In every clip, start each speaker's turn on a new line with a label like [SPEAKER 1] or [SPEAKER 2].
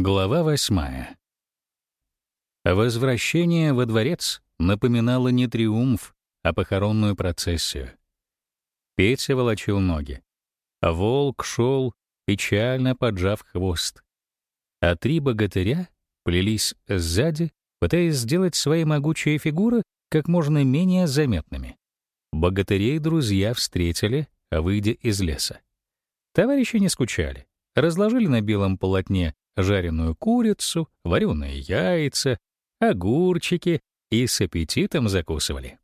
[SPEAKER 1] Глава восьмая. Возвращение во дворец напоминало не триумф, а похоронную процессию. Петя волочил ноги. Волк шел, печально поджав хвост. А три богатыря плелись сзади, пытаясь сделать свои могучие фигуры как можно менее заметными. Богатырей друзья встретили, выйдя из леса. Товарищи не скучали. Разложили на белом полотне жареную курицу, вареные яйца, огурчики и с аппетитом закусывали.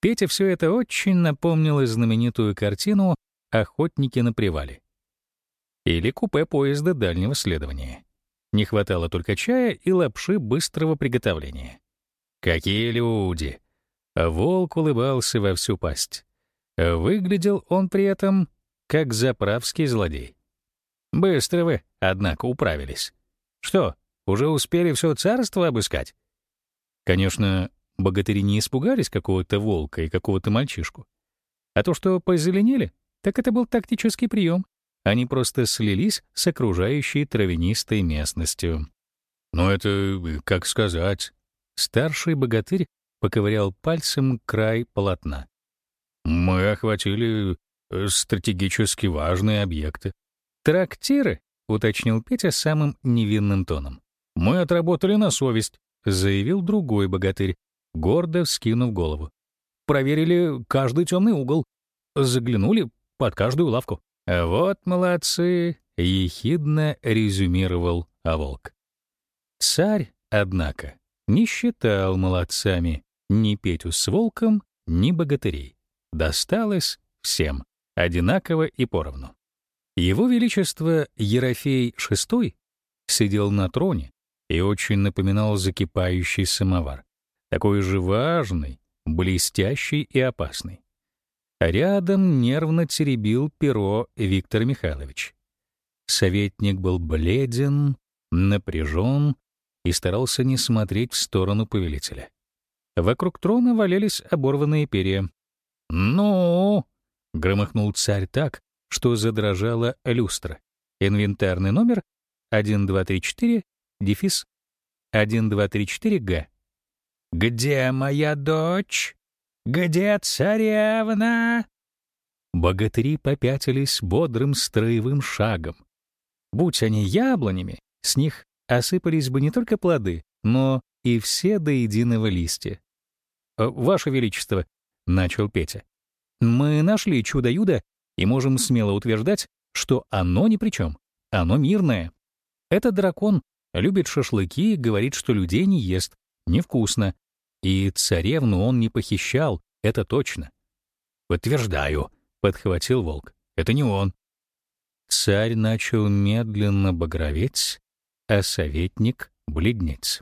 [SPEAKER 1] Пете все это очень напомнило знаменитую картину «Охотники на привале» или купе поезда дальнего следования. Не хватало только чая и лапши быстрого приготовления. Какие люди! Волк улыбался во всю пасть. Выглядел он при этом как заправский злодей. Быстро вы, однако, управились. Что, уже успели все царство обыскать? Конечно, богатыри не испугались какого-то волка и какого-то мальчишку. А то, что позеленели, так это был тактический прием. Они просто слились с окружающей травянистой местностью. Но это, как сказать, старший богатырь поковырял пальцем край полотна. Мы охватили э, стратегически важные объекты. Трактиры, — уточнил Петя самым невинным тоном. «Мы отработали на совесть», — заявил другой богатырь, гордо вскинув голову. «Проверили каждый темный угол, заглянули под каждую лавку». «Вот молодцы», — ехидно резюмировал Волк. Царь, однако, не считал молодцами ни Петю с волком, ни богатырей. Досталось всем, одинаково и поровну. Его Величество Ерофей VI сидел на троне и очень напоминал закипающий самовар, такой же важный, блестящий и опасный. Рядом нервно теребил перо Виктор Михайлович. Советник был бледен, напряжен и старался не смотреть в сторону повелителя. Вокруг трона валялись оборванные перья. «Ну!» — громыхнул царь так, что задрожала люстра. Инвентарный номер 1234, дефис 1234Г. «Где моя дочь? Где царевна?» Богатыри попятились бодрым строевым шагом. Будь они яблонями, с них осыпались бы не только плоды, но и все до единого листья. «Э, «Ваше Величество», — начал Петя, — «мы нашли чудо-юдо и можем смело утверждать, что оно ни при чем. Оно мирное. Этот дракон любит шашлыки говорит, что людей не ест, невкусно. И царевну он не похищал, это точно. «Подтверждаю», — подхватил волк. «Это не он». Царь начал медленно багроветь, а советник — бледнеть.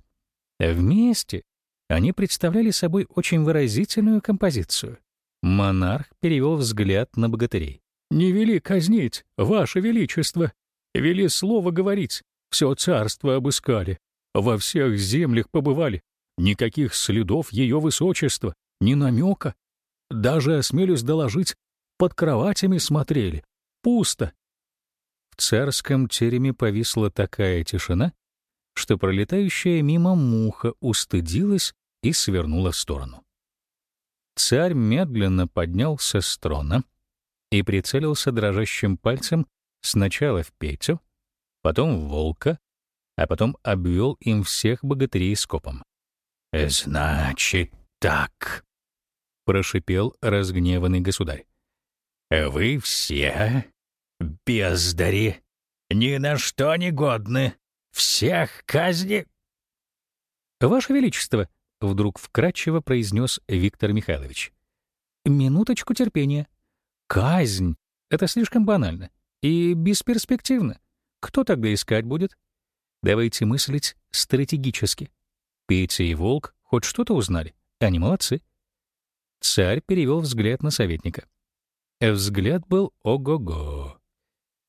[SPEAKER 1] Вместе они представляли собой очень выразительную композицию. Монарх перевел взгляд на богатырей. Не вели казнить, Ваше Величество. Вели слово говорить. Все царство обыскали. Во всех землях побывали. Никаких следов ее высочества, ни намека. Даже, осмелюсь доложить, под кроватями смотрели. Пусто. В царском тереме повисла такая тишина, что пролетающая мимо муха устыдилась и свернула в сторону. Царь медленно поднялся с трона, и прицелился дрожащим пальцем сначала в Петю, потом в Волка, а потом обвел им всех богатырей скопом. «Значит так», — прошипел разгневанный государь. «Вы все бездари, ни на что не годны, всех казни...» «Ваше Величество», — вдруг вкратчиво произнес Виктор Михайлович, — «минуточку терпения. Казнь — это слишком банально и бесперспективно. Кто тогда искать будет? Давайте мыслить стратегически. Петя и Волк хоть что-то узнали, они молодцы. Царь перевел взгляд на советника. Взгляд был ого-го.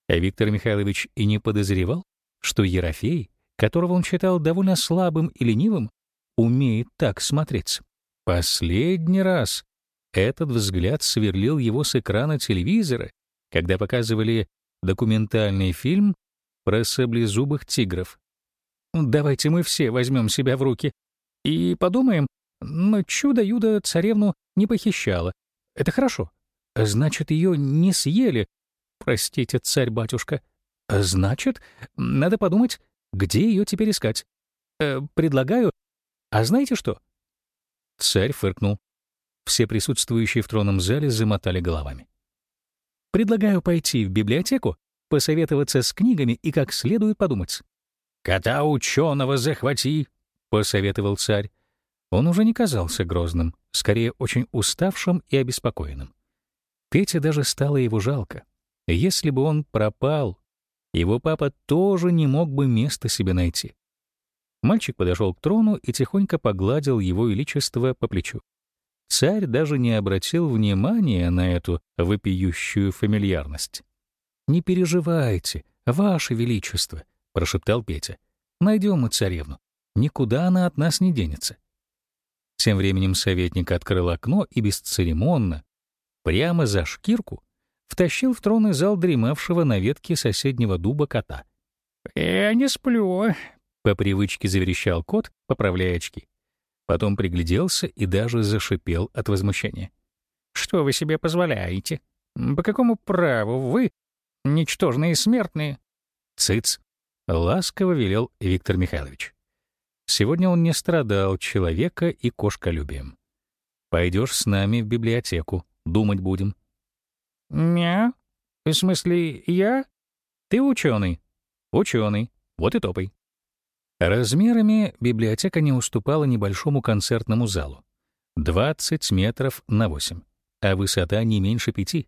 [SPEAKER 1] А Виктор Михайлович и не подозревал, что Ерофей, которого он считал довольно слабым и ленивым, умеет так смотреться. Последний раз этот взгляд сверлил его с экрана телевизора, когда показывали документальный фильм про саблезубых тигров. Давайте мы все возьмем себя в руки и подумаем, но чудо-юдо царевну не похищало. Это хорошо. Значит, ее не съели. Простите, царь-батюшка. Значит, надо подумать, где ее теперь искать. Э, предлагаю... А знаете что? Царь фыркнул. Все присутствующие в тронном зале замотали головами. Предлагаю пойти в библиотеку, посоветоваться с книгами и как следует подумать. «Кота ученого захвати!» — посоветовал царь. Он уже не казался грозным, скорее очень уставшим и обеспокоенным. Пете даже стало его жалко. Если бы он пропал, его папа тоже не мог бы места себе найти. Мальчик подошел к трону и тихонько погладил его величество по плечу. Царь даже не обратил внимания на эту вопиющую фамильярность. «Не переживайте, ваше величество», — прошептал Петя. «Найдем мы царевну. Никуда она от нас не денется». Тем временем советник открыл окно и бесцеремонно, прямо за шкирку, втащил в тронный зал дремавшего на ветке соседнего дуба кота. «Я не сплю», — по привычке заверещал кот, поправляя очки. Потом пригляделся и даже зашипел от возмущения. «Что вы себе позволяете? По какому праву вы, ничтожные смертные?» «Цыц!» — ласково велел Виктор Михайлович. Сегодня он не страдал человека и кошколюбием. Пойдешь с нами в библиотеку, думать будем. «Мя? В смысле, я? Ты ученый?» «Ученый. Вот и топай». Размерами библиотека не уступала небольшому концертному залу. 20 метров на 8, а высота не меньше пяти.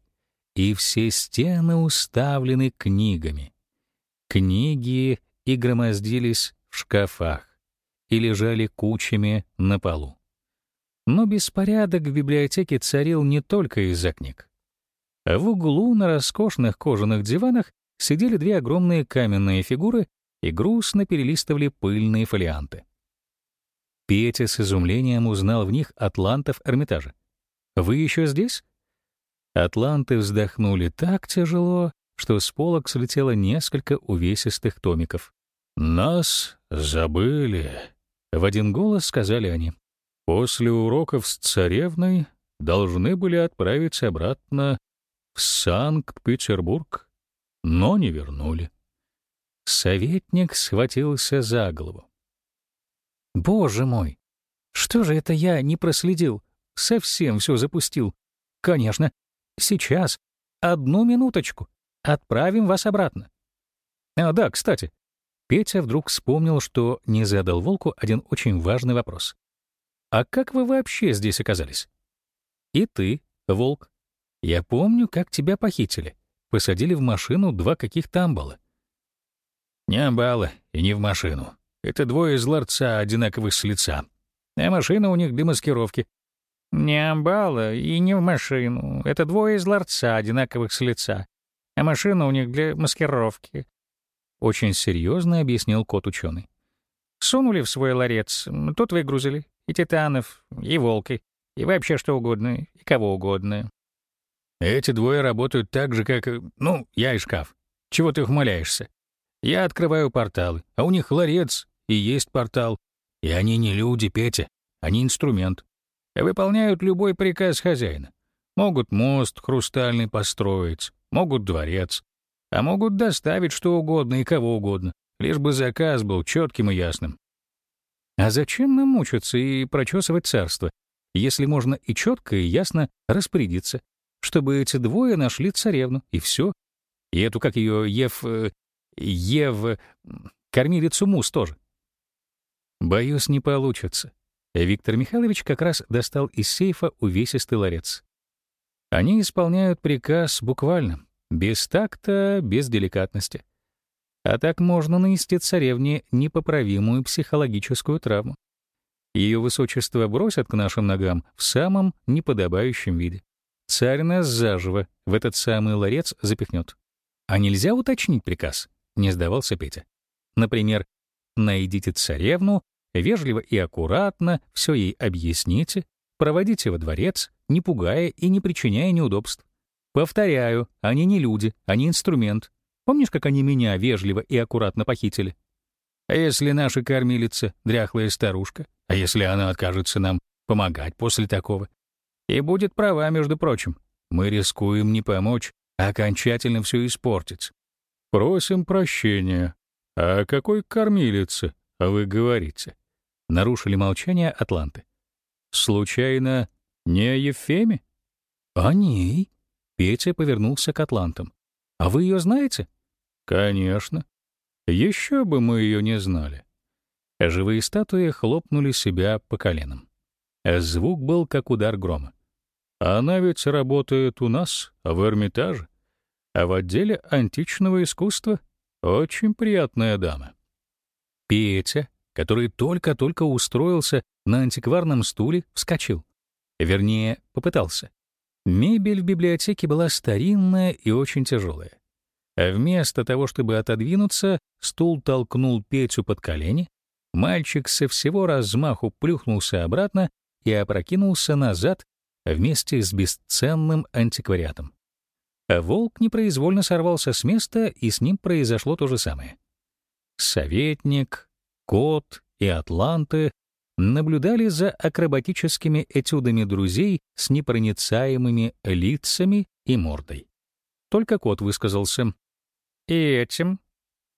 [SPEAKER 1] И все стены уставлены книгами. Книги и громоздились в шкафах и лежали кучами на полу. Но беспорядок в библиотеке царил не только из-за книг. В углу на роскошных кожаных диванах сидели две огромные каменные фигуры и грустно перелистывали пыльные фолианты. Петя с изумлением узнал в них атлантов Эрмитажа. «Вы еще здесь?» Атланты вздохнули так тяжело, что с полок слетело несколько увесистых томиков. «Нас забыли», — в один голос сказали они. «После уроков с царевной должны были отправиться обратно в Санкт-Петербург, но не вернули. Советник схватился за голову. «Боже мой! Что же это я не проследил? Совсем все запустил. Конечно, сейчас. Одну минуточку. Отправим вас обратно». А да, кстати, Петя вдруг вспомнил, что не задал Волку один очень важный вопрос. «А как вы вообще здесь оказались?» «И ты, Волк, я помню, как тебя похитили. Посадили в машину два каких-то амбала. Не амбала и не в машину. Это двое из ларца, одинаковых с лица. А машина у них для маскировки. Не амбала и не в машину. Это двое из ларца, одинаковых с лица. А машина у них для маскировки. Очень серьезно объяснил кот-ученый. Сунули в свой ларец, тут выгрузили. И титанов, и волки, и вообще что угодно, и кого угодно. Эти двое работают так же, как... Ну, я и шкаф. Чего ты ухмыляешься? Я открываю порталы, а у них ларец и есть портал. И они не люди, Петя, они инструмент. Выполняют любой приказ хозяина. Могут мост хрустальный построить, могут дворец, а могут доставить что угодно и кого угодно, лишь бы заказ был четким и ясным. А зачем нам мучиться и прочесывать царство, если можно и четко и ясно распорядиться? чтобы эти двое нашли царевну, и все. И эту, как ее, Ев... Э, Ев... кормилицу Мус тоже. Боюсь, не получится. Виктор Михайлович как раз достал из сейфа увесистый ларец. Они исполняют приказ буквально, без такта, без деликатности. А так можно нанести царевне непоправимую психологическую травму. Ее высочество бросят к нашим ногам в самом неподобающем виде. Царь нас заживо в этот самый ларец запихнет. А нельзя уточнить приказ? Не сдавался Петя. Например, найдите царевну, вежливо и аккуратно все ей объясните, проводите во дворец, не пугая и не причиняя неудобств. Повторяю, они не люди, они инструмент. Помнишь, как они меня вежливо и аккуратно похитили? А если наша кормилица — дряхлая старушка? А если она откажется нам помогать после такого? И будет права, между прочим. Мы рискуем не помочь, а окончательно все испортить. Просим прощения. А какой кормилице вы говорите? Нарушили молчание атланты. Случайно не о Ефеме? О ней. Петя повернулся к атлантам. А вы ее знаете? Конечно. Еще бы мы ее не знали. Живые статуи хлопнули себя по коленам. Звук был как удар грома. Она ведь работает у нас, в Эрмитаже, а в отделе античного искусства очень приятная дама. Петя, который только-только устроился на антикварном стуле, вскочил. Вернее, попытался. Мебель в библиотеке была старинная и очень тяжелая. А вместо того, чтобы отодвинуться, стул толкнул Петю под колени, мальчик со всего размаху плюхнулся обратно и опрокинулся назад вместе с бесценным антиквариатом. А волк непроизвольно сорвался с места, и с ним произошло то же самое. Советник, кот и атланты наблюдали за акробатическими этюдами друзей с непроницаемыми лицами и мордой. Только кот высказался. «И этим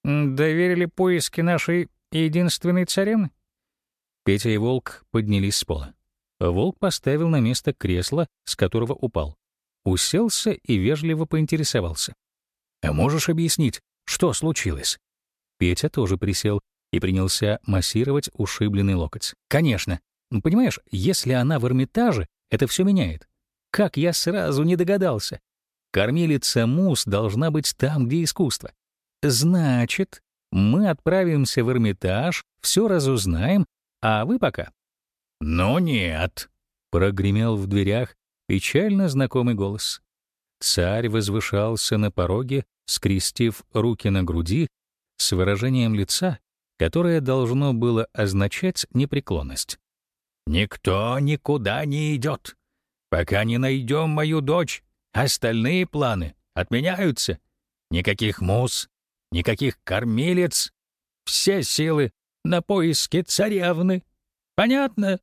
[SPEAKER 1] доверили поиски нашей единственной царевны?» Петя и Волк поднялись с пола. Волк поставил на место кресло, с которого упал. Уселся и вежливо поинтересовался. «А можешь объяснить, что случилось?» Петя тоже присел и принялся массировать ушибленный локоть. «Конечно. Ну, понимаешь, если она в Эрмитаже, это все меняет. Как я сразу не догадался. Кормилица Мус должна быть там, где искусство. Значит, мы отправимся в Эрмитаж, все разузнаем, а вы пока «Ну нет», — прогремел в дверях печально знакомый голос. Царь возвышался на пороге, скрестив руки на груди, с выражением лица, которое должно было означать непреклонность. «Никто никуда не идет. Пока не найдем мою дочь, остальные планы отменяются. Никаких мус, никаких кормилец. Все силы на поиски царевны. Понятно?»